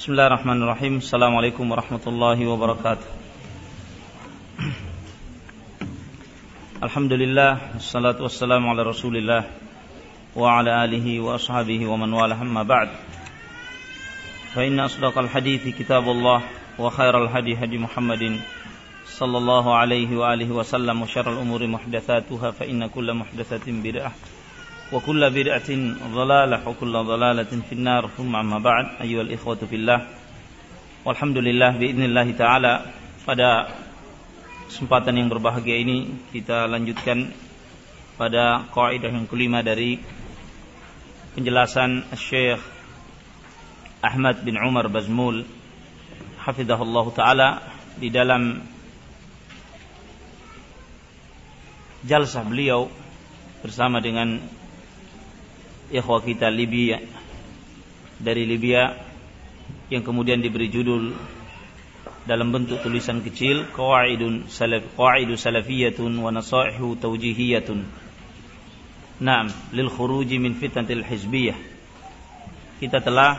Bismillahirrahmanirrahim. Assalamualaikum warahmatullahi wabarakatuh. Alhamdulillah, wassalatu wassalamu ala Rasulillah wa ala alihi wa ashabihi wa man wala amma ba'd. Fa inna asdaqal hadithi kitabullah wa khairal hadi hadi Muhammadin sallallahu alaihi wa alihi wa sallam wa syarrul umuri muhdatsatuha fa inna kulla muhdatsatin bid'ah وكل بدعة ضلالة وكل ضلالة في النار ثم أما بعد أيها الإخوة في الله والحمد لله بإذن الله تعالى pada kesempatan yang berbahagia ini kita lanjutkan pada kaidah yang kelima dari penjelasan Syekh Ahmad bin Umar Bazmul hafizahullah taala di dalam jalsah beliau bersama dengan ikhwah kita Libya dari Libya yang kemudian diberi judul dalam bentuk tulisan kecil qawaidun salaf qawaidu salafiyatun wa nasaihu tawjihiyatun. Naam lil khuruji min fitnatil hizbiyah. Kita telah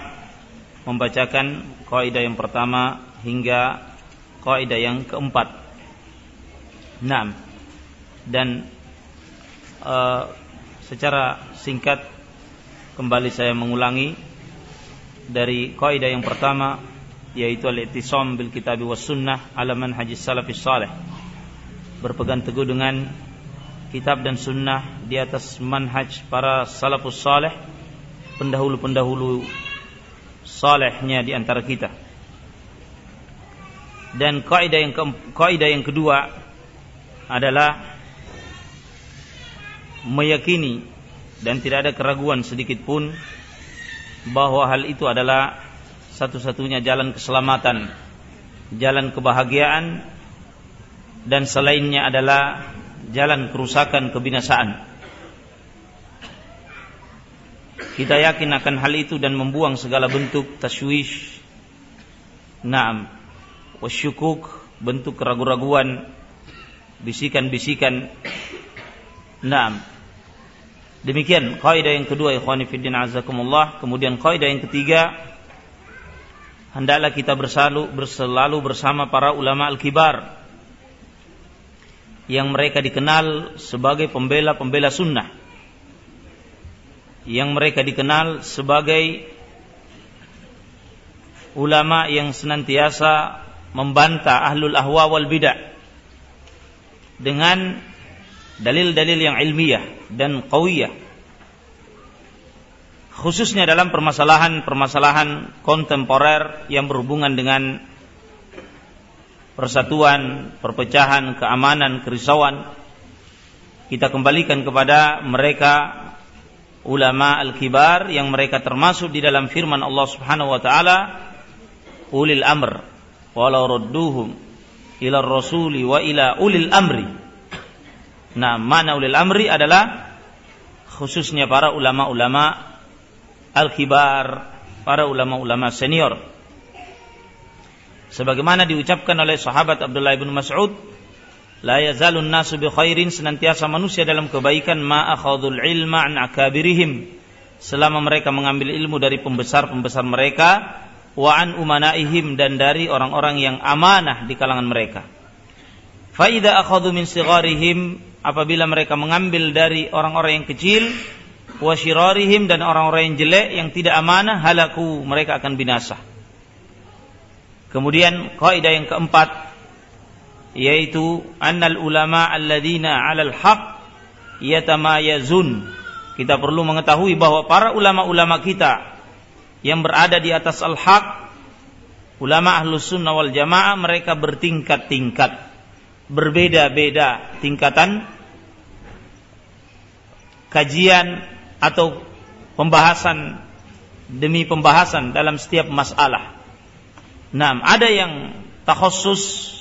membacakan kaidah yang pertama hingga kaidah yang keempat. Naam. Dan uh, secara singkat kembali saya mengulangi dari kaidah yang pertama yaitu al-ittisam bil kitab was sunnah ala manhaj salafis salih. Berpegang teguh dengan kitab dan sunnah di atas manhaj para salafus salih pendahulu-pendahulu salehnya di antara kita. Dan kaidah yang ke, kaidah yang kedua adalah meyakini dan tidak ada keraguan sedikit pun bahwa hal itu adalah satu-satunya jalan keselamatan, jalan kebahagiaan dan selainnya adalah jalan kerusakan kebinasaan. Kita yakin akan hal itu dan membuang segala bentuk taswish, naam, wasyukuk, bentuk keraguan-raguan, bisikan-bisikan, naam, Demikian kaidah yang kedua ikhwani fiddin azakumullah. Kemudian kaidah yang ketiga hendaklah kita berselalu, berselalu bersama para ulama al-kibar yang mereka dikenal sebagai pembela-pembela sunnah. Yang mereka dikenal sebagai ulama yang senantiasa membantah ahlul ahwa wal bidah dengan dalil-dalil yang ilmiah dan qawiyah. Khususnya dalam permasalahan-permasalahan kontemporer yang berhubungan dengan persatuan, perpecahan, keamanan, kerisauan kita kembalikan kepada mereka ulama al-kibar yang mereka termasuk di dalam firman Allah Subhanahu wa taala ulil amr walau radduhum ila rasuli wa ila ulil amri Nah, mana ulil amri adalah khususnya para ulama-ulama al-kibar, para ulama-ulama senior. Sebagaimana diucapkan oleh sahabat Abdullah bin Mas'ud, la yazalun nasu bi khairin senantiasa manusia dalam kebaikan ma akhadul ilma an akabirihim selama mereka mengambil ilmu dari pembesar-pembesar mereka wa an umanaihim dan dari orang-orang yang amanah di kalangan mereka. Fa idza akhadhu min sigharihim apabila mereka mengambil dari orang-orang yang kecil wasyirarihim dan orang-orang yang jelek yang tidak amanah halaku mereka akan binasa. Kemudian kaidah yang keempat yaitu annal ulama alladzina 'alal haq yatamayazun. Kita perlu mengetahui bahwa para ulama-ulama kita yang berada di atas al-haq ulama ahlus sunnah wal jamaah mereka bertingkat-tingkat berbeda-beda tingkatan kajian atau pembahasan demi pembahasan dalam setiap masalah. Nah, ada yang takhusus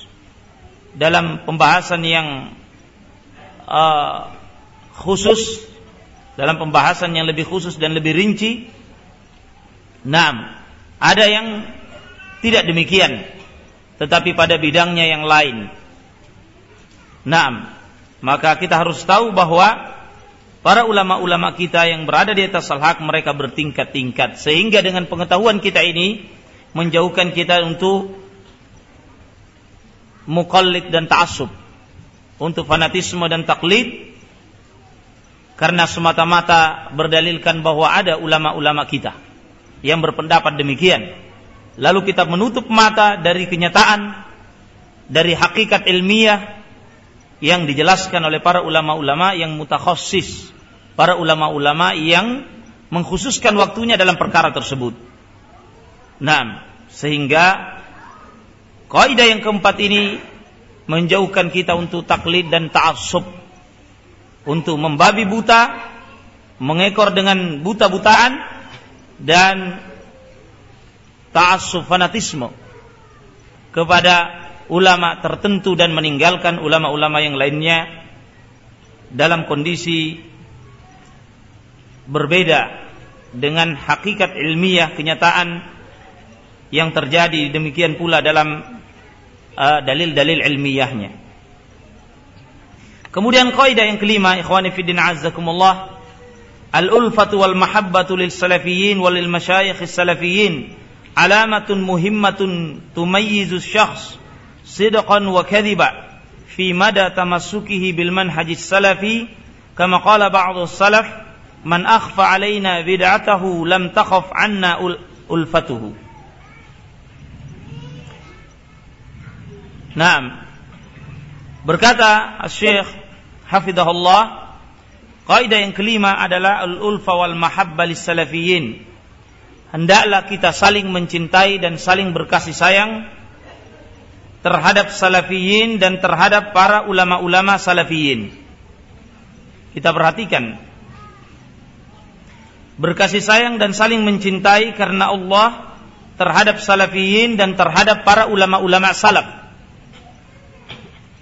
dalam pembahasan yang uh, khusus dalam pembahasan yang lebih khusus dan lebih rinci. Nah, ada yang tidak demikian, tetapi pada bidangnya yang lain. Nah, maka kita harus tahu bahwa para ulama-ulama kita yang berada di atas al-haq mereka bertingkat-tingkat. Sehingga dengan pengetahuan kita ini menjauhkan kita untuk mukallid dan ta'assub, untuk fanatisme dan taklid. Karena semata-mata berdalilkan bahwa ada ulama-ulama kita yang berpendapat demikian. Lalu kita menutup mata dari kenyataan, dari hakikat ilmiah yang dijelaskan oleh para ulama-ulama yang mutakhassis, para ulama-ulama yang mengkhususkan waktunya dalam perkara tersebut. Nah, sehingga kaidah yang keempat ini menjauhkan kita untuk taklid dan ta'assub. Untuk membabi buta, mengekor dengan buta-butaan dan ta'assub fanatisme kepada ulama tertentu dan meninggalkan ulama-ulama yang lainnya dalam kondisi berbeda dengan hakikat ilmiah kenyataan yang terjadi demikian pula dalam uh, dalil-dalil uh, ilmiahnya. Kemudian kaidah yang kelima, ikhwani fiddin azzakumullah, al-ulfatu wal mahabbatu lil salafiyyin wal lil masyayikh salafiyyin alamatun muhimmatun tumayyizu syakhs sidqan wa kadhiba fi mada tamassukihi bil manhaj salafi kama qala ba'd salaf man akhfa alaina bid'atahu lam takhaf anna ulfatuhu Naam Berkata Syekh Hafidahullah Kaidah yang kelima adalah Al-ulfa wal mahabba salafiyin Hendaklah kita saling mencintai dan saling berkasih sayang terhadap salafiyin dan terhadap para ulama-ulama salafiyin. Kita perhatikan. Berkasih sayang dan saling mencintai karena Allah terhadap salafiyin dan terhadap para ulama-ulama salaf.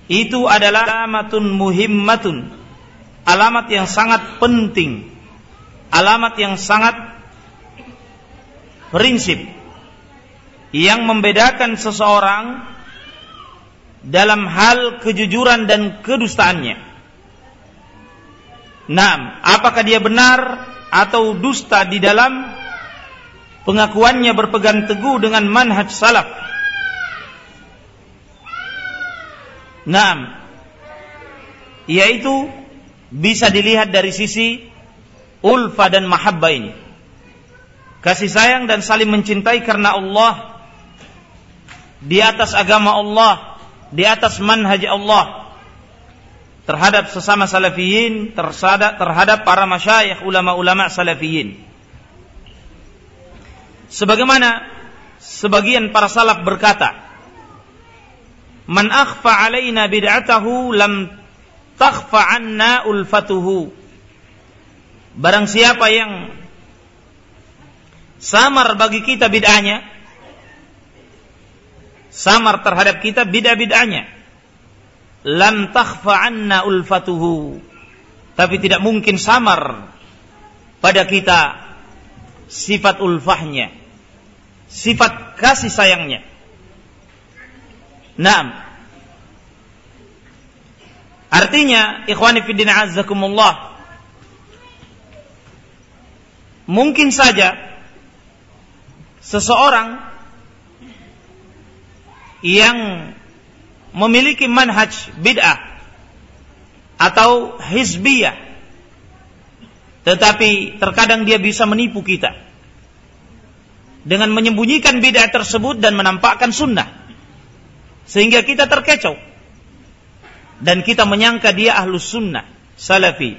Itu adalah alamatun muhimmatun. Alamat yang sangat penting. Alamat yang sangat prinsip. Yang membedakan seseorang dalam hal kejujuran dan kedustaannya. Nah, apakah dia benar atau dusta di dalam pengakuannya berpegang teguh dengan manhaj salaf? Naam. Yaitu bisa dilihat dari sisi ulfa dan mahabbah ini. Kasih sayang dan saling mencintai karena Allah di atas agama Allah, di atas manhaj Allah terhadap sesama salafiyin, terhadap para masyayikh ulama-ulama salafiyin. Sebagaimana sebagian para salaf berkata, Man akhfa alaina bid'atahu lam takhfa anna ulfatuhu. Barang siapa yang samar bagi kita bid'ahnya, samar terhadap kita bid'ah-bid'ahnya, lam takhfa ulfatuhu. Tapi tidak mungkin samar pada kita sifat ulfahnya, sifat kasih sayangnya. Naam. Artinya, ikhwani fiddin azzakumullah. Mungkin saja seseorang yang memiliki manhaj bid'ah atau hizbiyah tetapi terkadang dia bisa menipu kita dengan menyembunyikan bid'ah tersebut dan menampakkan sunnah sehingga kita terkecoh. Dan kita menyangka dia ahlus sunnah, salafi.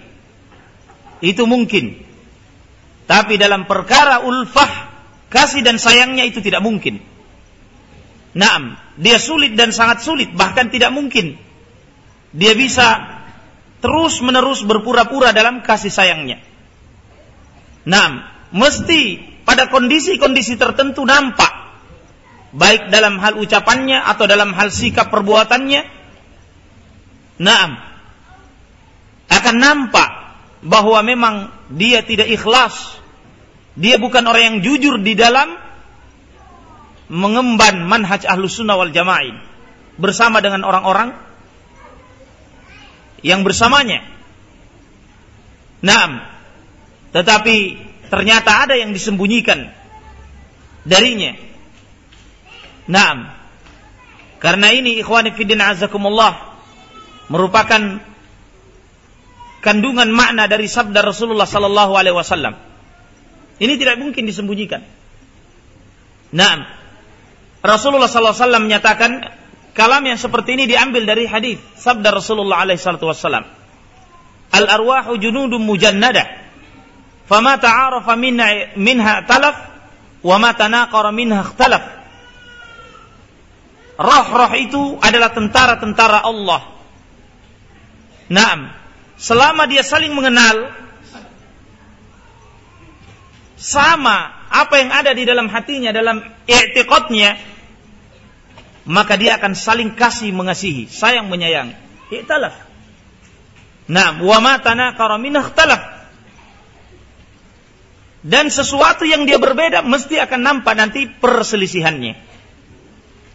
Itu mungkin. Tapi dalam perkara ulfah, kasih dan sayangnya itu tidak mungkin. Naam, dia sulit dan sangat sulit, bahkan tidak mungkin. Dia bisa terus menerus berpura-pura dalam kasih sayangnya. Naam, mesti pada kondisi-kondisi tertentu nampak baik dalam hal ucapannya atau dalam hal sikap perbuatannya naam akan nampak bahwa memang dia tidak ikhlas dia bukan orang yang jujur di dalam mengemban manhaj ahlus sunnah wal jamaah bersama dengan orang-orang yang bersamanya naam tetapi ternyata ada yang disembunyikan darinya Naam. Karena ini ikhwani fiddin azakumullah merupakan kandungan makna dari sabda Rasulullah sallallahu alaihi wasallam. Ini tidak mungkin disembunyikan. Naam. Rasulullah wasallam menyatakan kalam yang seperti ini diambil dari hadis sabda Rasulullah wasallam. Al arwahu junudun mujannada. Fama ta'arafa minha, minha talaf wa ma tanaqara minha ikhtalaf roh-roh itu adalah tentara-tentara Allah. Naam, selama dia saling mengenal, sama apa yang ada di dalam hatinya, dalam i'tiqadnya, maka dia akan saling kasih mengasihi, sayang menyayang. Iktalaf. Naam, wa ma tanaqara min. Dan sesuatu yang dia berbeda mesti akan nampak nanti perselisihannya.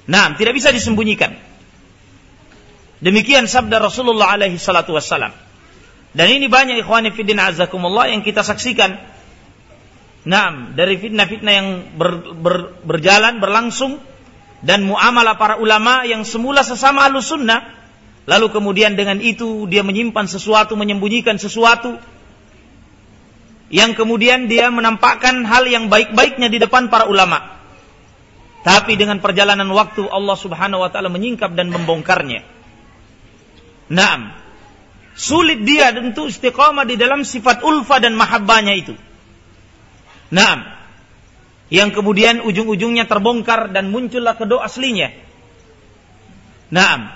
Nah, tidak bisa disembunyikan. Demikian sabda Rasulullah alaihi salatu wassalam. Dan ini banyak ikhwani fiddin azakumullah yang kita saksikan. Nah, dari fitnah-fitnah yang ber, ber, berjalan, berlangsung. Dan muamalah para ulama yang semula sesama ahlu sunnah. Lalu kemudian dengan itu dia menyimpan sesuatu, menyembunyikan sesuatu. Yang kemudian dia menampakkan hal yang baik-baiknya di depan para ulama. Tapi dengan perjalanan waktu Allah Subhanahu wa taala menyingkap dan membongkarnya. Naam. Sulit dia tentu istiqamah di dalam sifat ulfa dan mahabbahnya itu. Naam. Yang kemudian ujung-ujungnya terbongkar dan muncullah kedua aslinya. Naam.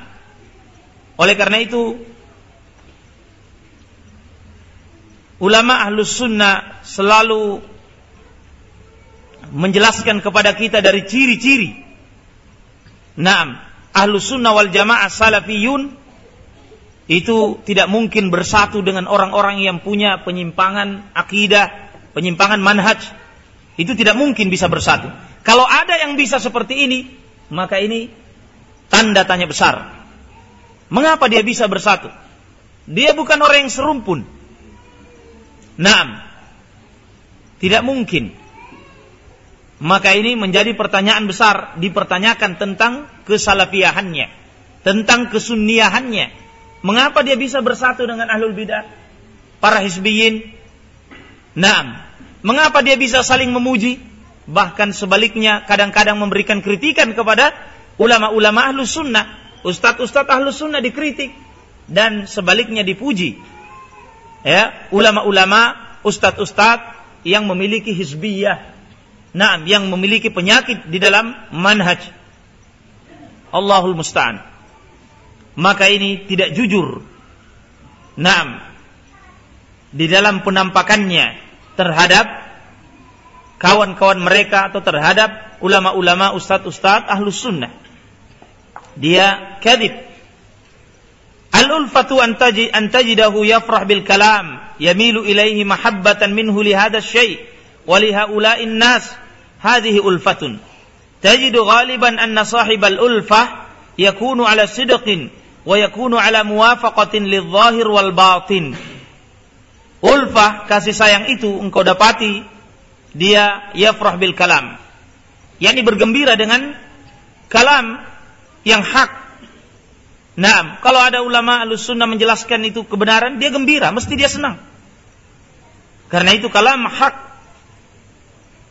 Oleh karena itu ulama ahlus sunnah selalu menjelaskan kepada kita dari ciri-ciri. Naam, ahlu sunnah wal jamaah salafiyun itu tidak mungkin bersatu dengan orang-orang yang punya penyimpangan akidah, penyimpangan manhaj. Itu tidak mungkin bisa bersatu. Kalau ada yang bisa seperti ini, maka ini tanda tanya besar. Mengapa dia bisa bersatu? Dia bukan orang yang serumpun. Naam. Tidak mungkin maka ini menjadi pertanyaan besar dipertanyakan tentang kesalafiahannya, tentang kesunniahannya. Mengapa dia bisa bersatu dengan ahlul bidah? Para hizbiyin. Naam. Mengapa dia bisa saling memuji? Bahkan sebaliknya kadang-kadang memberikan kritikan kepada ulama-ulama ahlu sunnah. Ustadz-ustadz ahlu sunnah dikritik. Dan sebaliknya dipuji. Ya, ulama-ulama, ustadz-ustadz yang memiliki hizbiyah, Nah, yang memiliki penyakit di dalam manhaj. Allahul musta'an. Maka ini tidak jujur. Nah, di dalam penampakannya terhadap kawan-kawan mereka atau terhadap ulama-ulama, ustadz-ustadz, ahlu sunnah. Dia kadib. Al-ulfatu antaji, antajidahu yafrah bil kalam, yamilu ilaihi mahabbatan minhu lihada syai' walihaula'in nas. Hadihi ulfatun. Tajidu ghaliban anna sahibal ulfah yakunu ala sidqin wa yakunu ala muwafaqatin lidh-dhahir wal batin. Ulfah kasih sayang itu engkau dapati dia yafrah bil kalam. yakni bergembira dengan kalam yang hak. Nah, kalau ada ulama al-sunnah menjelaskan itu kebenaran, dia gembira, mesti dia senang. Karena itu kalam hak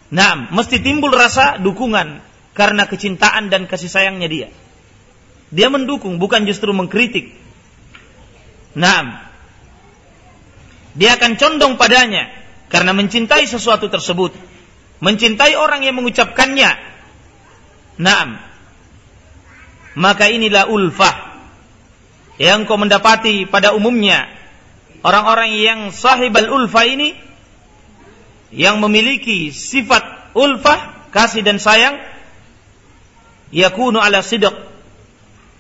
Nah, mesti timbul rasa dukungan karena kecintaan dan kasih sayangnya dia. Dia mendukung, bukan justru mengkritik. Nah, dia akan condong padanya karena mencintai sesuatu tersebut, mencintai orang yang mengucapkannya. Nah, maka inilah ulfah yang kau mendapati pada umumnya orang-orang yang sahibal ulfah ini yang memiliki sifat ulfah, kasih dan sayang, yakunu ala sidq.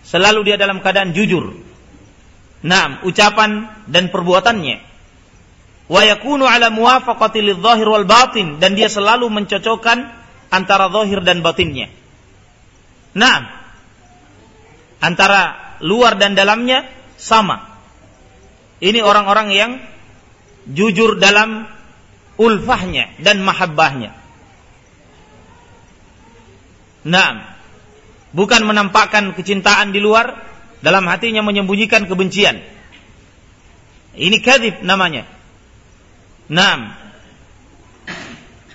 Selalu dia dalam keadaan jujur. Naam, ucapan dan perbuatannya. Wa yakunu ala muwafaqati lidh-dhahir wal batin dan dia selalu mencocokkan antara zahir dan batinnya. Naam. Antara luar dan dalamnya sama. Ini orang-orang yang jujur dalam ulfahnya dan mahabbahnya. Nah, Bukan menampakkan kecintaan di luar, dalam hatinya menyembunyikan kebencian. Ini kadib namanya. Naam.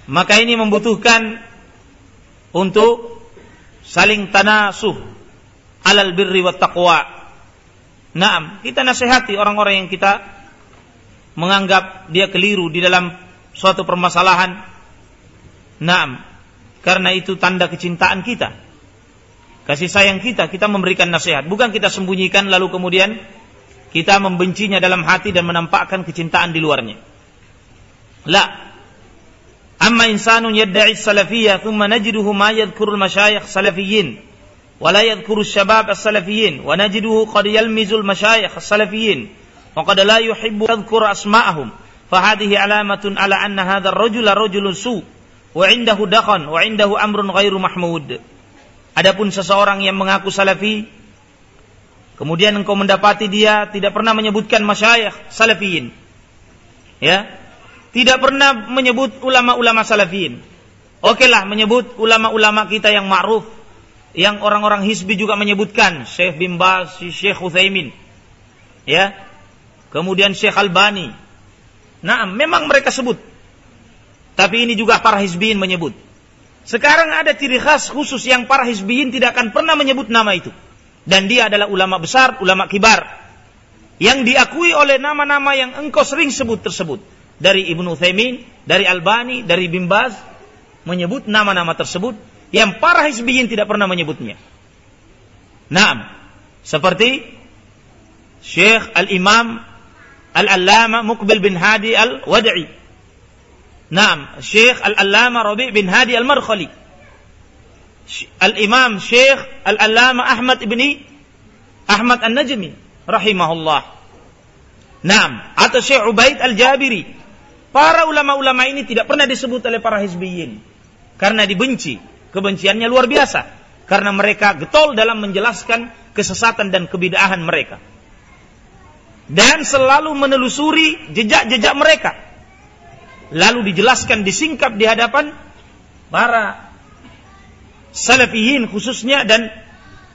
Maka ini membutuhkan untuk saling tanasuh alal birri wa taqwa. Naam, kita nasihati orang-orang yang kita menganggap dia keliru di dalam suatu permasalahan. Naam, karena itu tanda kecintaan kita. Kasih sayang kita, kita memberikan nasihat. Bukan kita sembunyikan lalu kemudian kita membencinya dalam hati dan menampakkan kecintaan di luarnya. La. Amma insanun yadda'i salafiyah thumma najiduhu ma yadhkurul masyayikh salafiyyin ولا يذكر الشباب السلفيين ونجده قد يلمز المشايخ السلفيين وقد لا يحب يذكر أسماءهم فهذه علامة على أن هذا الرجل رجل سوء وعنده دخن وعنده أمر غير محمود Adapun seseorang yang mengaku salafi kemudian engkau mendapati dia tidak pernah menyebutkan masyayikh salafiyin ya tidak pernah menyebut ulama-ulama salafiyin oke lah menyebut ulama-ulama kita yang ma'ruf. Yang orang-orang hizbi juga menyebutkan. Syekh bin Baz, Syekh Utsaimin ya. Kemudian Syekh Albani. Nah memang mereka sebut. Tapi ini juga para hizbiyin menyebut. Sekarang ada ciri khas khusus yang para hizbiyin tidak akan pernah menyebut nama itu. Dan dia adalah ulama besar, ulama kibar. Yang diakui oleh nama-nama yang engkau sering sebut tersebut. Dari Ibnu Uthaymin, dari Albani, dari Bimbaz. Menyebut nama-nama tersebut. Yang para hizbiyin tidak pernah menyebutnya. Nah, seperti Syekh Al-Imam Al-Allama Muqbil bin Hadi Al-Wad'i Naam, Syekh Al-Allama Rabi' bin Hadi Al-Markhali. Al-Imam Syekh Al-Allama Ahmad ibni Ahmad An-Najmi rahimahullah. Naam, atau Syekh Ubaid Al-Jabiri. Para ulama-ulama ini tidak pernah disebut oleh para hizbiyin karena dibenci. Kebenciannya luar biasa karena mereka getol dalam menjelaskan kesesatan dan kebidahan mereka. Dan selalu menelusuri jejak-jejak mereka lalu dijelaskan disingkap di hadapan para salafiyin khususnya dan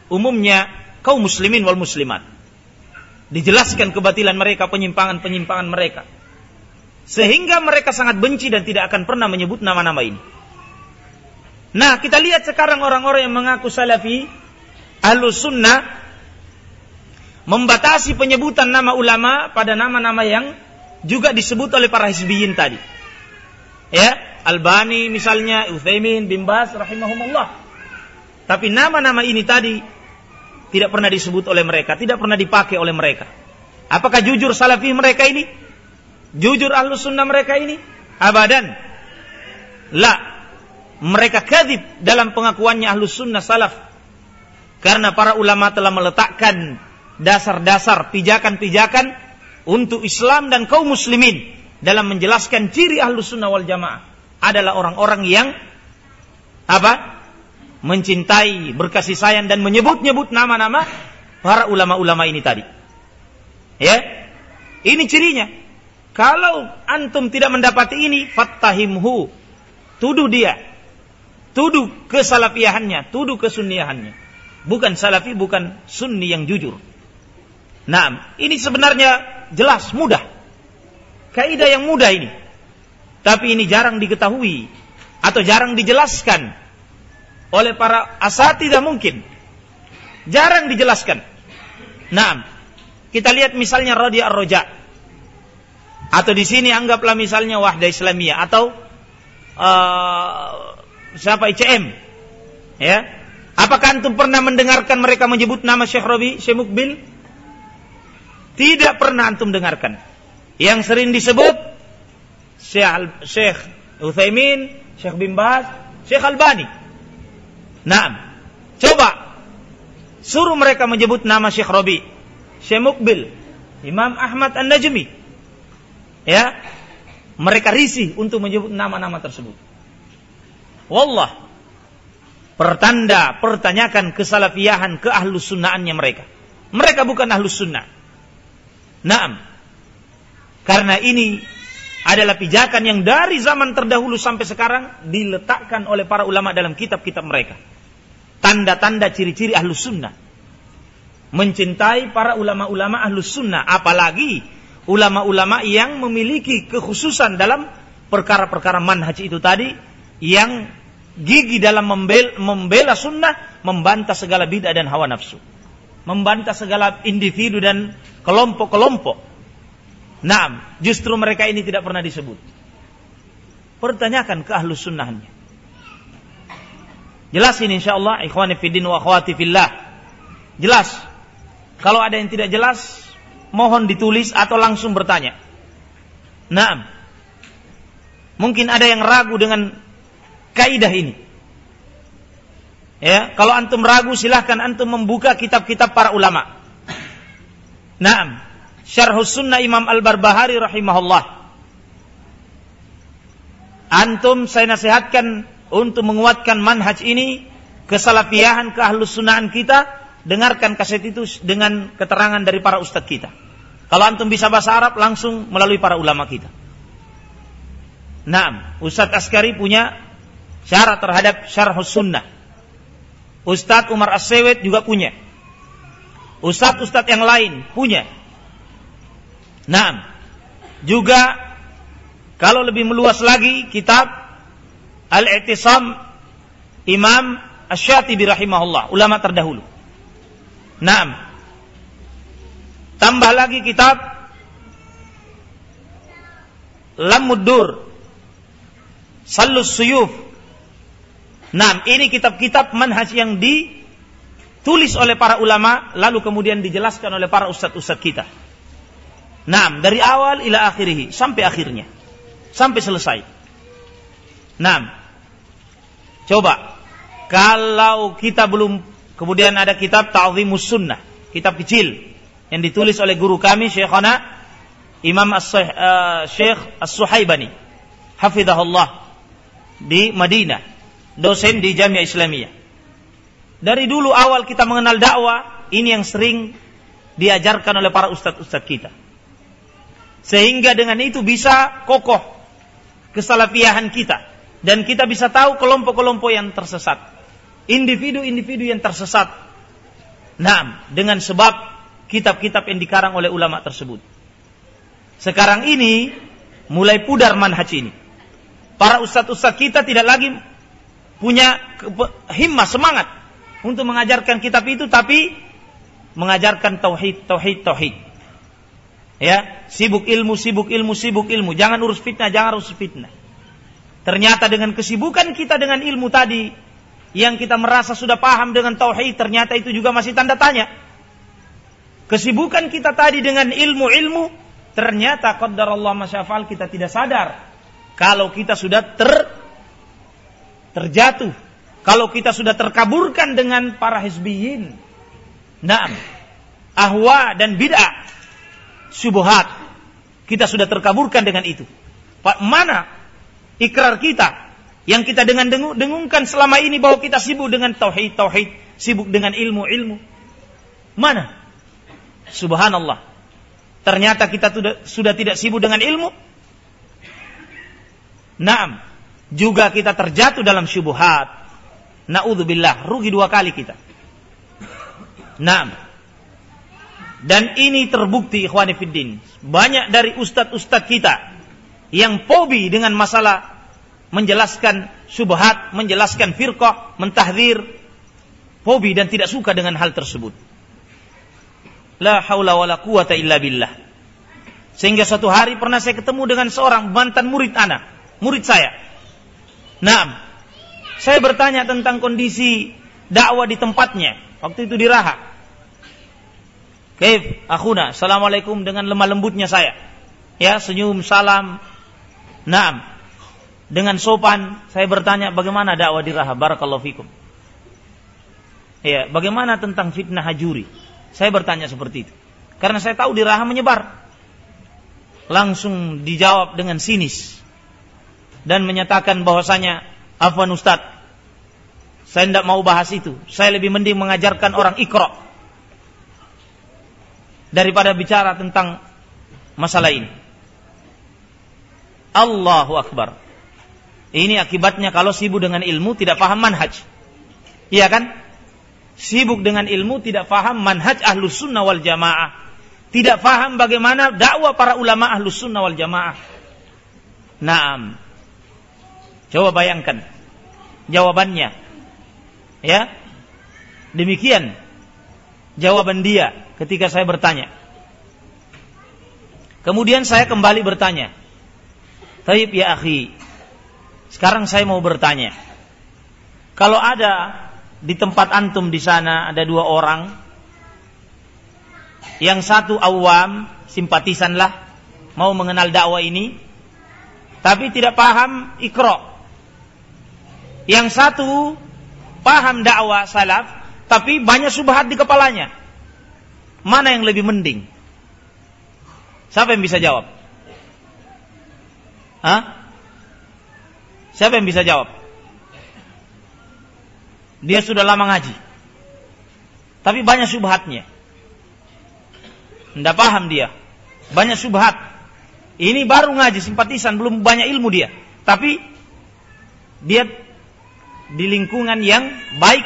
umumnya kaum muslimin wal muslimat. Dijelaskan kebatilan mereka, penyimpangan-penyimpangan mereka. Sehingga mereka sangat benci dan tidak akan pernah menyebut nama-nama ini. Nah, kita lihat sekarang orang-orang yang mengaku salafi, ahlu sunnah, membatasi penyebutan nama ulama pada nama-nama yang juga disebut oleh para hizbiyin tadi. Ya Albani misalnya Uthaymin bin Bas rahimahumullah. Tapi nama-nama ini tadi tidak pernah disebut oleh mereka tidak pernah dipakai oleh mereka. Apakah jujur salafi mereka ini jujur ahlus sunnah mereka ini? Abadan. La. Mereka kadib dalam pengakuannya ahlus sunnah salaf. Karena para ulama telah meletakkan dasar-dasar pijakan-pijakan untuk Islam dan kaum muslimin dalam menjelaskan ciri ahlu sunnah wal jamaah adalah orang-orang yang apa? Mencintai berkasih sayang dan menyebut-nyebut nama-nama para ulama-ulama ini tadi. Ya? Ini cirinya kalau antum tidak mendapati ini fattahimhu tuduh dia tuduh kesalafiahannya tuduh kesunniahannya bukan salafi bukan sunni yang jujur nah ini sebenarnya jelas mudah Kaidah yang mudah ini. Tapi ini jarang diketahui atau jarang dijelaskan oleh para asatidah mungkin. Jarang dijelaskan. Nah, kita lihat misalnya Rodi Ar-Roja. Atau di sini anggaplah misalnya Wahda Islamiyah atau uh, siapa ICM. Ya. Apakah antum pernah mendengarkan mereka menyebut nama Syekh Robi, Syekh Mukbil? Tidak pernah antum dengarkan. Yang sering disebut Syekh, Syekh Uthaymin, Syekh bin Baz, Syekh Albani. Nah, coba suruh mereka menyebut nama Syekh Robi, Syekh Mukbil, Imam Ahmad An-Najmi. Ya, mereka risih untuk menyebut nama-nama tersebut. Wallah, pertanda pertanyakan kesalafiyahan ke ahlus sunnahannya mereka. Mereka bukan ahlus sunnah. Naam, karena ini adalah pijakan yang dari zaman terdahulu sampai sekarang diletakkan oleh para ulama dalam kitab-kitab mereka. tanda-tanda ciri-ciri ahlus sunnah. Mencintai para ulama-ulama ahlus sunnah. Apalagi ulama-ulama yang memiliki kekhususan dalam perkara-perkara manhaj itu tadi. Yang gigi dalam membela, sunnah, membantah segala bid'ah dan hawa nafsu. Membantah segala individu dan kelompok-kelompok. Nah, justru mereka ini tidak pernah disebut. Pertanyakan ke ahlus sunnahnya. Jelas ini insyaallah ikhwani fiddin wa akhwati fillah. Jelas. Kalau ada yang tidak jelas, mohon ditulis atau langsung bertanya. Naam. Mungkin ada yang ragu dengan kaidah ini. Ya, kalau antum ragu silahkan antum membuka kitab-kitab para ulama. Naam. Syarhus Sunnah Imam Al-Barbahari rahimahullah. Antum saya nasihatkan untuk menguatkan manhaj ini, kesalafiahan, keahlus sunahan kita, dengarkan kaset itu dengan keterangan dari para ustadz kita. Kalau antum bisa bahasa Arab, langsung melalui para ulama kita. Nah, Ustadz Askari punya syarat terhadap syarhus sunnah. Ustadz Umar As-Sewet juga punya. Ustadz-ustadz yang lain punya. Nah, juga kalau lebih meluas lagi kitab Al-I'tisam Imam Asy-Syatibi rahimahullah, ulama terdahulu. Naam. Tambah lagi kitab Lamuddur Sallus Suyuf. Naam, ini kitab-kitab manhaj yang ditulis oleh para ulama lalu kemudian dijelaskan oleh para ustadz-ustadz kita. Naam, dari awal ila akhirih sampai akhirnya. Sampai selesai. Naam. Coba kalau kita belum kemudian ada kitab Ta'zimus Sunnah, kitab kecil yang ditulis oleh guru kami Syekhana Imam As uh, Syekh As-Suhaibani hafizahullah di Madinah, dosen di Jamiah Islamiyah. Dari dulu awal kita mengenal dakwah, ini yang sering diajarkan oleh para ustadz-ustadz kita. Sehingga dengan itu bisa kokoh kesalafiahan kita dan kita bisa tahu kelompok-kelompok yang tersesat. Individu-individu yang tersesat. Nah, dengan sebab kitab-kitab yang dikarang oleh ulama tersebut. Sekarang ini mulai pudar manhaj ini. Para ustadz-ustadz kita tidak lagi punya himmah semangat untuk mengajarkan kitab itu tapi mengajarkan tauhid tauhid tauhid. Ya, sibuk ilmu, sibuk ilmu, sibuk ilmu. Jangan urus fitnah, jangan urus fitnah. Ternyata dengan kesibukan kita dengan ilmu tadi, yang kita merasa sudah paham dengan tauhid, ternyata itu juga masih tanda tanya. Kesibukan kita tadi dengan ilmu-ilmu, ternyata qaddar Allah masyafal kita tidak sadar. Kalau kita sudah ter terjatuh, kalau kita sudah terkaburkan dengan para hizbiyin. Naam. Ahwa dan bid'ah. Subuhat. Kita sudah terkaburkan dengan itu. Mana ikrar kita yang kita dengan dengung, dengungkan selama ini bahwa kita sibuk dengan tauhid tauhid, sibuk dengan ilmu ilmu. Mana? Subhanallah. Ternyata kita sudah, tidak sibuk dengan ilmu. Naam. Juga kita terjatuh dalam syubhat. Naudzubillah, rugi dua kali kita. Naam. Dan ini terbukti ikhwani fiddin. Banyak dari ustadz-ustadz kita yang pobi dengan masalah menjelaskan subhat, menjelaskan firqah, mentahdir, pobi dan tidak suka dengan hal tersebut. La haula wala quwata illa billah. Sehingga suatu hari pernah saya ketemu dengan seorang mantan murid anak, murid saya. Nah, saya bertanya tentang kondisi dakwah di tempatnya. Waktu itu di Raha. Kaif, akhuna, assalamualaikum dengan lemah lembutnya saya. Ya, senyum, salam, Naam. Dengan sopan saya bertanya bagaimana dakwah di Raha barakallahu fikum. Ya, bagaimana tentang fitnah hajuri? Saya bertanya seperti itu. Karena saya tahu di Raha menyebar. Langsung dijawab dengan sinis dan menyatakan bahwasanya afwan Ustaz, saya tidak mau bahas itu. Saya lebih mending mengajarkan orang ikro daripada bicara tentang masalah ini. Allahu Akbar. Ini akibatnya kalau sibuk dengan ilmu tidak paham manhaj. Iya kan? sibuk dengan ilmu tidak faham manhaj ahlus sunnah wal jamaah. Tidak faham bagaimana dakwah para ulama ahlus sunnah wal jamaah. Naam. Coba bayangkan jawabannya. Ya. Demikian jawaban dia ketika saya bertanya. Kemudian saya kembali bertanya. Taib ya akhi. Sekarang saya mau bertanya. Kalau ada di tempat antum di sana ada dua orang yang satu awam simpatisan lah mau mengenal dakwah ini tapi tidak paham ikro yang satu paham dakwah salaf tapi banyak subhat di kepalanya mana yang lebih mending siapa yang bisa jawab Hah? Siapa yang bisa jawab dia sudah lama ngaji. Tapi banyak subhatnya. Tidak paham dia. Banyak subhat. Ini baru ngaji simpatisan, belum banyak ilmu dia. Tapi dia di lingkungan yang baik.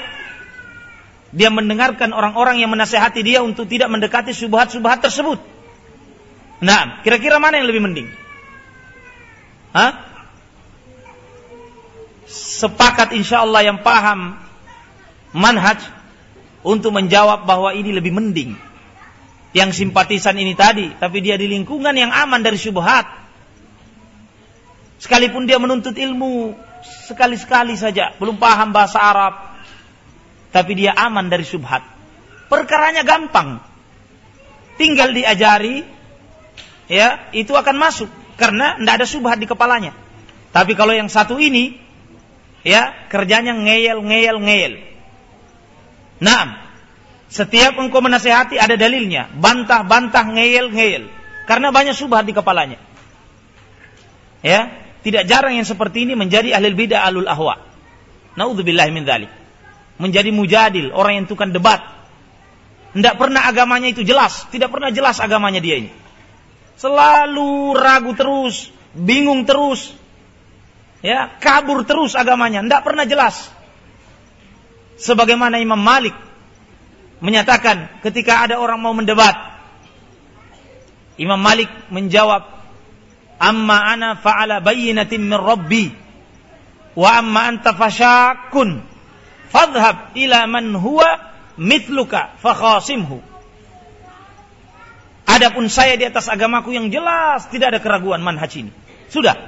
Dia mendengarkan orang-orang yang menasehati dia untuk tidak mendekati subhat-subhat tersebut. Nah, kira-kira mana yang lebih mending? Hah? Sepakat insya Allah yang paham manhaj untuk menjawab bahwa ini lebih mending. Yang simpatisan ini tadi, tapi dia di lingkungan yang aman dari syubhat. Sekalipun dia menuntut ilmu sekali-sekali saja, belum paham bahasa Arab, tapi dia aman dari syubhat. Perkaranya gampang. Tinggal diajari, ya, itu akan masuk karena tidak ada subhat di kepalanya. Tapi kalau yang satu ini, ya, kerjanya ngeyel, ngeyel, ngeyel Nah, setiap engkau menasehati ada dalilnya. Bantah-bantah, ngeyel-ngeyel. Karena banyak subhat di kepalanya. Ya, tidak jarang yang seperti ini menjadi ahli bidah alul ahwa. Naudzubillah min dzalik. Menjadi mujadil, orang yang tukang debat. Tidak pernah agamanya itu jelas, tidak pernah jelas agamanya dia ini. Selalu ragu terus, bingung terus. Ya, kabur terus agamanya, tidak pernah jelas sebagaimana Imam Malik menyatakan ketika ada orang mau mendebat Imam Malik menjawab amma ana fa'ala bayyinatin min rabbi wa amma anta fashakun fadhhab ila man huwa mithluka fakhasimhu Adapun saya di atas agamaku yang jelas tidak ada keraguan manhaj ini. Sudah.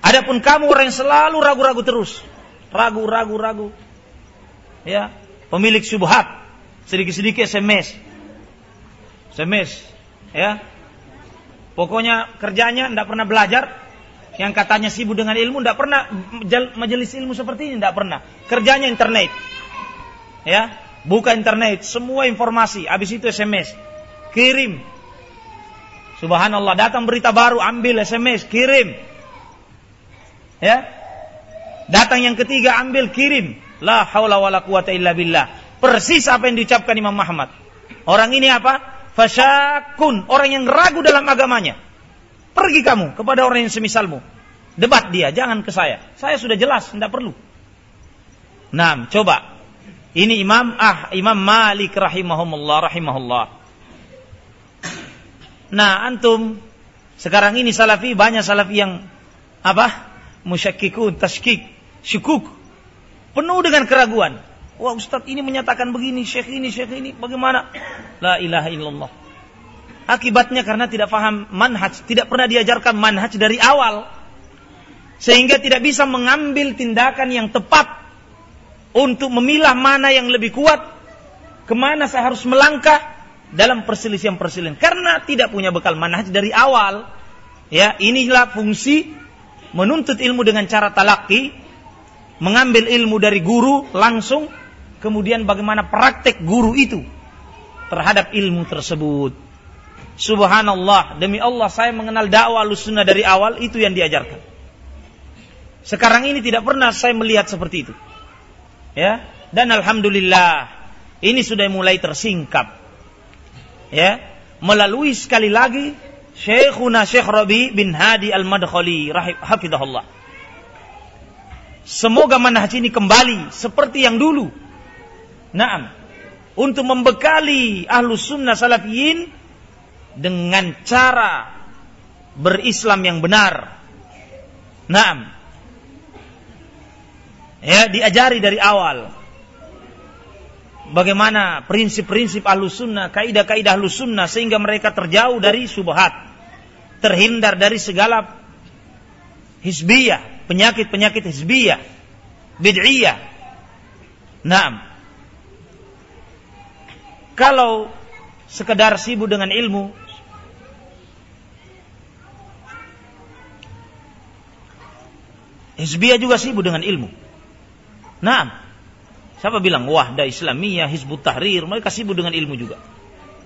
Adapun kamu orang yang selalu ragu-ragu terus. Ragu, ragu, ragu. Ya pemilik subhat sedikit-sedikit SMS SMS ya. Pokoknya kerjanya tidak pernah belajar. Yang katanya sibuk dengan ilmu tidak pernah majelis ilmu seperti ini tidak pernah. Kerjanya internet. Ya buka internet semua informasi. Habis itu SMS kirim. Subhanallah datang berita baru ambil SMS kirim ya datang yang ketiga ambil kirim La haula wala quwata illa billah. Persis apa yang diucapkan Imam Muhammad. Orang ini apa? Fasyakun. Orang yang ragu dalam agamanya. Pergi kamu kepada orang yang semisalmu. Debat dia, jangan ke saya. Saya sudah jelas, tidak perlu. Nah, coba. Ini Imam ah Imam Malik rahimahumullah rahimahullah. Nah, antum sekarang ini salafi banyak salafi yang apa? Musyakkikun, tashkik, syukuk Penuh dengan keraguan. Wah Ustadz ini menyatakan begini, syekh ini, syekh ini, bagaimana? La ilaha illallah. Akibatnya karena tidak paham manhaj, tidak pernah diajarkan manhaj dari awal. Sehingga tidak bisa mengambil tindakan yang tepat untuk memilah mana yang lebih kuat, ke mana saya harus melangkah dalam perselisihan-perselisihan. Karena tidak punya bekal manhaj dari awal. Ya, inilah fungsi menuntut ilmu dengan cara talaki mengambil ilmu dari guru langsung, kemudian bagaimana praktek guru itu terhadap ilmu tersebut. Subhanallah, demi Allah saya mengenal dakwah sunnah dari awal itu yang diajarkan. Sekarang ini tidak pernah saya melihat seperti itu. Ya, dan alhamdulillah ini sudah mulai tersingkap. Ya, melalui sekali lagi Syekhuna Syekh Rabi bin Hadi Al-Madkhali rahimahullah Semoga manhaj ini kembali seperti yang dulu. Naam. Untuk membekali ahlu sunnah salafiyin dengan cara berislam yang benar. Naam. Ya, diajari dari awal. Bagaimana prinsip-prinsip ahlu sunnah, kaidah-kaidah ahlu sunnah sehingga mereka terjauh dari subhat. Terhindar dari segala hisbiyah, penyakit-penyakit hisbiyah, bid'iyah. Naam. Kalau sekedar sibuk dengan ilmu, Hizbiyah juga sibuk dengan ilmu. Nah, siapa bilang wahda Islamiyah, Hizbut Tahrir, mereka sibuk dengan ilmu juga.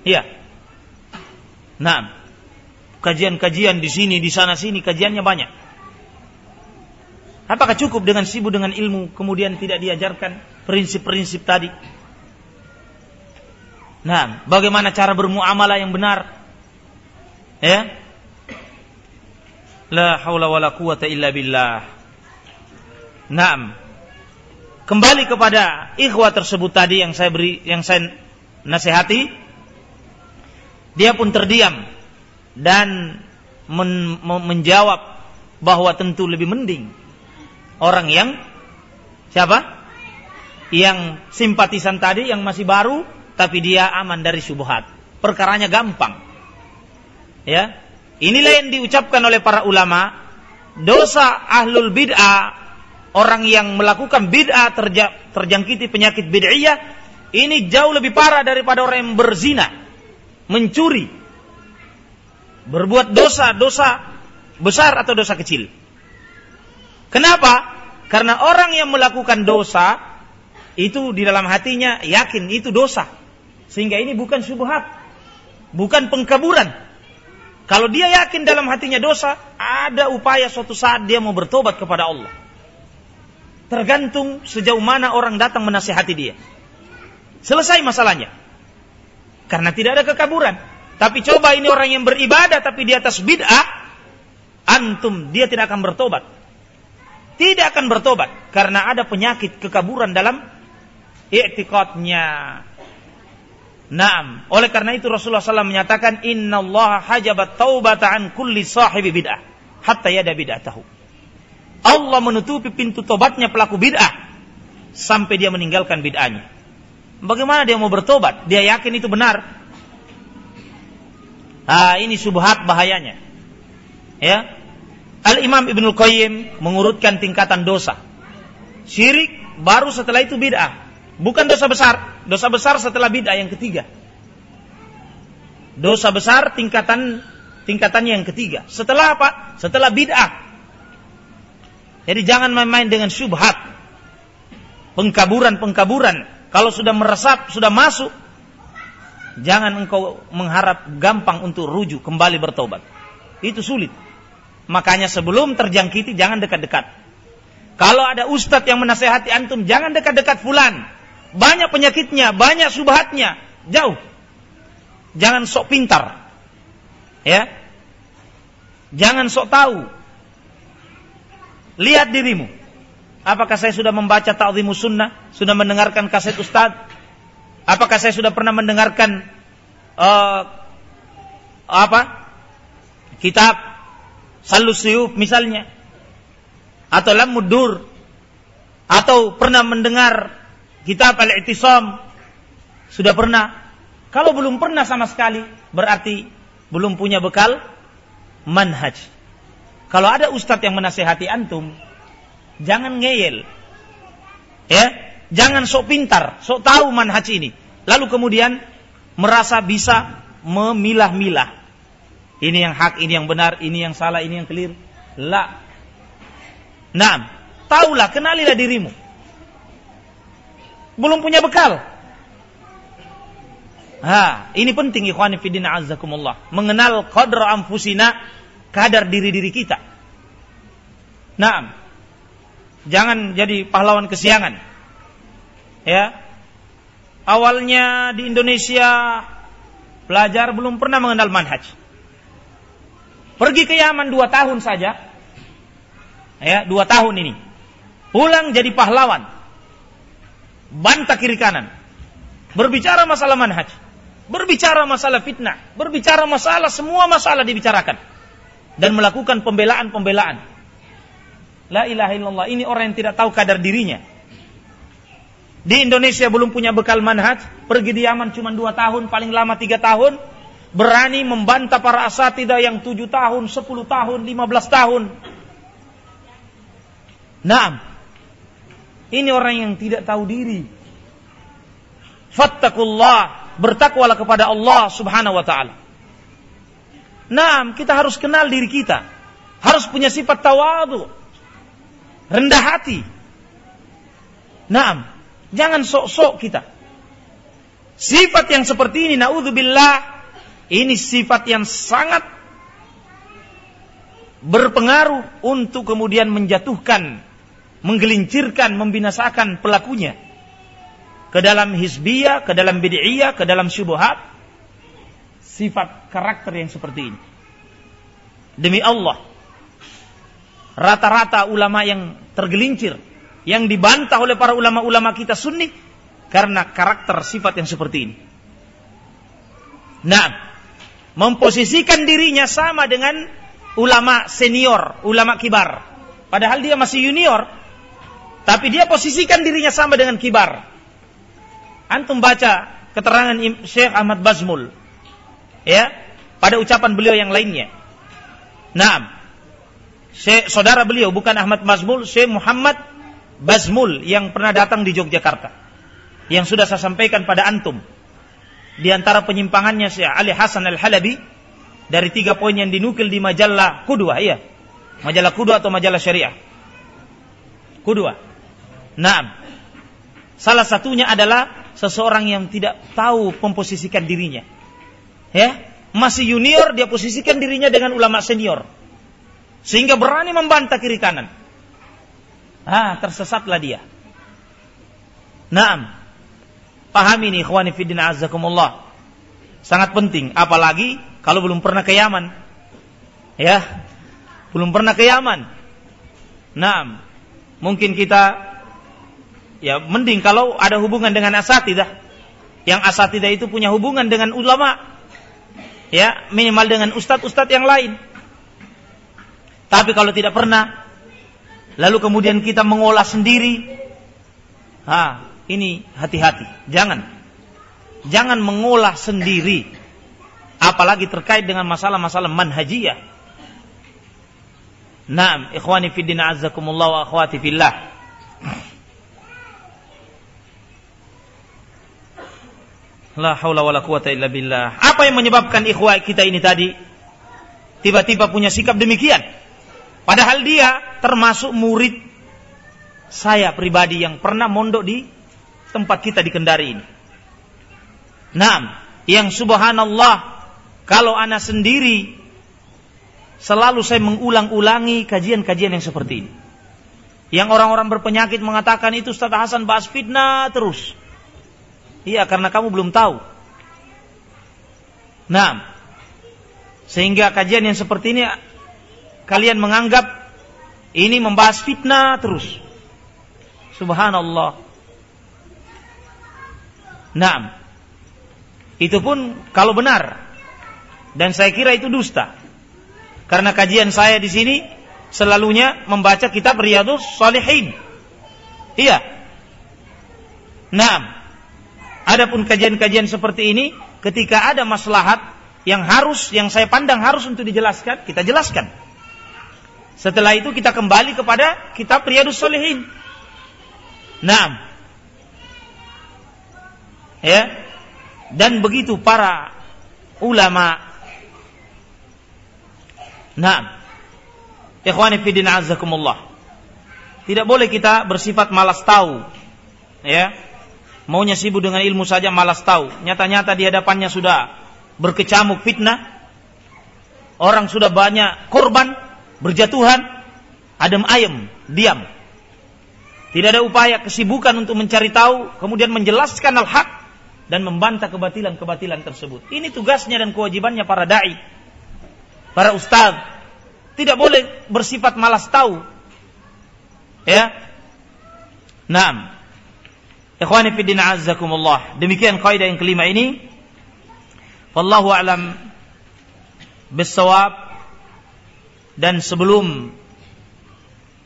Iya. Nah, kajian-kajian di sini, di sana sini, kajiannya banyak. Apakah cukup dengan sibuk dengan ilmu, kemudian tidak diajarkan prinsip-prinsip tadi? Nah, bagaimana cara bermuamalah yang benar? Ya? La haula wala quwata illa billah. Naam. Kembali kepada ikhwah tersebut tadi yang saya beri yang saya nasihati. Dia pun terdiam dan men, menjawab bahwa tentu lebih mending orang yang siapa? Yang simpatisan tadi yang masih baru tapi dia aman dari syubhat. Perkaranya gampang. Ya. Inilah yang diucapkan oleh para ulama, dosa ahlul bid'ah orang yang melakukan bid'ah terja, terjangkiti penyakit bid'iyah ini jauh lebih parah daripada orang yang berzina, mencuri, berbuat dosa-dosa besar atau dosa kecil. Kenapa? Karena orang yang melakukan dosa itu di dalam hatinya yakin itu dosa. Sehingga ini bukan syubhat, bukan pengkaburan. Kalau dia yakin dalam hatinya dosa, ada upaya suatu saat dia mau bertobat kepada Allah. Tergantung sejauh mana orang datang menasihati dia. Selesai masalahnya. Karena tidak ada kekaburan. Tapi coba ini orang yang beribadah tapi di atas bid'ah, antum dia tidak akan bertobat. Tidak akan bertobat karena ada penyakit kekaburan dalam i'tiqadnya. Naam. Oleh karena itu Rasulullah SAW menyatakan Inna Allah hajabat taubata an kulli sahibi bid'ah hatta yada bid'atahu. Allah menutupi pintu tobatnya pelaku bid'ah sampai dia meninggalkan bid'ahnya. Bagaimana dia mau bertobat? Dia yakin itu benar. Ah, ini subhat bahayanya. Ya. Al-Imam Ibnu Qayyim mengurutkan tingkatan dosa. Syirik baru setelah itu bid'ah. Bukan dosa besar. Dosa besar setelah bid'ah yang ketiga. Dosa besar tingkatan tingkatannya yang ketiga. Setelah apa? Setelah bid'ah. Jadi jangan main-main dengan syubhat. Pengkaburan-pengkaburan. Kalau sudah meresap, sudah masuk, jangan engkau mengharap gampang untuk rujuk kembali bertobat. Itu sulit. Makanya sebelum terjangkiti jangan dekat-dekat. Kalau ada ustadz yang menasehati antum, jangan dekat-dekat fulan. Banyak penyakitnya, banyak subhatnya, jauh. Jangan sok pintar. Ya. Jangan sok tahu. Lihat dirimu. Apakah saya sudah membaca ta'zimu sunnah? Sudah mendengarkan kaset ustaz? Apakah saya sudah pernah mendengarkan uh, apa? Kitab Salus Suyuf misalnya? Atau Lamudur? Atau pernah mendengar kitab Al-I'tisam? Sudah pernah? Kalau belum pernah sama sekali, berarti belum punya bekal manhaj. Kalau ada ustadz yang menasehati antum, jangan ngeyel. Ya, jangan sok pintar, sok tahu manhaj ini. Lalu kemudian merasa bisa memilah-milah. Ini yang hak, ini yang benar, ini yang salah, ini yang keliru. La. Nah, taulah, kenalilah dirimu. Belum punya bekal. Ha, ini penting ikhwani fidina azzakumullah. Mengenal qadra anfusina kadar diri-diri kita. Nah, jangan jadi pahlawan kesiangan. Ya. Awalnya di Indonesia pelajar belum pernah mengenal manhaj. Pergi ke Yaman dua tahun saja. Ya, dua tahun ini. Pulang jadi pahlawan. Bantah kiri kanan. Berbicara masalah manhaj. Berbicara masalah fitnah. Berbicara masalah semua masalah dibicarakan. Dan melakukan pembelaan-pembelaan. La ilaha illallah. Ini orang yang tidak tahu kadar dirinya. Di Indonesia belum punya bekal manhaj, pergi di Yaman cuma dua tahun, paling lama tiga tahun, berani membantah para asatidah yang tujuh tahun, sepuluh tahun, lima belas tahun. Nah, ini orang yang tidak tahu diri. Fattakullah, bertakwalah kepada Allah subhanahu wa ta'ala. Nah, kita harus kenal diri kita. Harus punya sifat tawadu. Rendah hati. Nah, Jangan sok-sok kita. Sifat yang seperti ini, naudzubillah, ini sifat yang sangat berpengaruh untuk kemudian menjatuhkan, menggelincirkan, membinasakan pelakunya ke dalam hizbiyah, ke dalam bid'iyah, ke dalam syubhat. Sifat karakter yang seperti ini. Demi Allah, rata-rata ulama yang tergelincir yang dibantah oleh para ulama-ulama kita sunni karena karakter sifat yang seperti ini. Nah, memposisikan dirinya sama dengan ulama senior, ulama kibar. Padahal dia masih junior, tapi dia posisikan dirinya sama dengan kibar. Antum baca keterangan Syekh Ahmad Bazmul, ya, pada ucapan beliau yang lainnya. Nah, Syekh, saudara beliau bukan Ahmad Bazmul, Syekh Muhammad Bazmul yang pernah datang di Yogyakarta. Yang sudah saya sampaikan pada antum. Di antara penyimpangannya Syekh Ali Hasan Al-Halabi dari tiga poin yang dinukil di majalah Kudua, iya. Majalah Kudua atau majalah Syariah? Kudua. Nah, salah satunya adalah seseorang yang tidak tahu memposisikan dirinya. Ya, masih junior dia posisikan dirinya dengan ulama senior. Sehingga berani membantah kiri kanan. Ah, tersesatlah dia. Naam. Pahami ini ikhwani fiddin azakumullah. Sangat penting apalagi kalau belum pernah ke Yaman. Ya. Belum pernah ke Yaman. Naam. Mungkin kita ya mending kalau ada hubungan dengan asatidah. Yang asatidah itu punya hubungan dengan ulama. Ya, minimal dengan ustadz-ustadz yang lain. Tapi kalau tidak pernah, lalu kemudian kita mengolah sendiri, ha, ini hati-hati, jangan, jangan mengolah sendiri, apalagi terkait dengan masalah-masalah manhajiyah. Naam, ikhwani fiddin azzakumullah wa akhwati fillah. La haula wala quwata illa billah. Apa yang menyebabkan ikhwah kita ini tadi tiba-tiba punya sikap demikian? Padahal dia termasuk murid saya pribadi yang pernah mondok di tempat kita di Kendari ini. Nah, yang subhanallah kalau anak sendiri selalu saya mengulang-ulangi kajian-kajian yang seperti ini. Yang orang-orang berpenyakit mengatakan itu Ustaz Hasan bahas fitnah terus. Iya, karena kamu belum tahu. Nah, sehingga kajian yang seperti ini kalian menganggap ini membahas fitnah terus. Subhanallah. Nah, itu pun kalau benar. Dan saya kira itu dusta. Karena kajian saya di sini selalunya membaca kitab Riyadus Salihin. Iya. Nah, adapun kajian-kajian seperti ini ketika ada maslahat yang harus yang saya pandang harus untuk dijelaskan, kita jelaskan. Setelah itu kita kembali kepada kitab Riyadus Solihin. Nah, ya, dan begitu para ulama. Nah, ikhwani fidin azakumullah. Tidak boleh kita bersifat malas tahu. Ya. Maunya sibuk dengan ilmu saja malas tahu. Nyata-nyata di hadapannya sudah berkecamuk fitnah. Orang sudah banyak korban berjatuhan, adem ayem, diam. Tidak ada upaya kesibukan untuk mencari tahu, kemudian menjelaskan al-haq dan membantah kebatilan-kebatilan tersebut. Ini tugasnya dan kewajibannya para dai, para ustaz. Tidak boleh bersifat malas tahu. Ya. Naam. Ikhwani fi din azzakumullah. Demikian kaidah yang kelima ini. Wallahu alam bisawab dan sebelum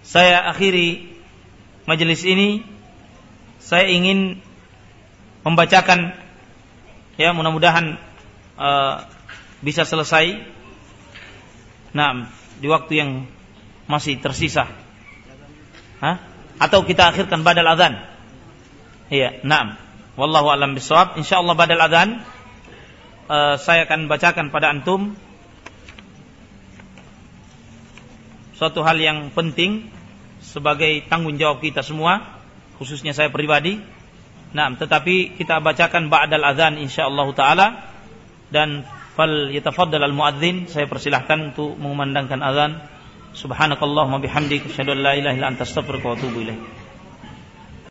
saya akhiri majelis ini saya ingin membacakan ya mudah-mudahan uh, bisa selesai. Nah di waktu yang masih tersisa. Hah? atau kita akhirkan badal adzan iya na'am. Wallahu alam bisawab insyaallah badal adzan uh, saya akan bacakan pada antum suatu hal yang penting sebagai tanggung jawab kita semua khususnya saya pribadi. Nah, tetapi kita bacakan ba'dal adzan insyaallah taala dan fal yatafaddal al muadzin saya persilahkan untuk mengumandangkan azan. Subhanakallahumma bihamdika asyhadu an la ilaha illa anta astaghfiruka wa atubu ilaik.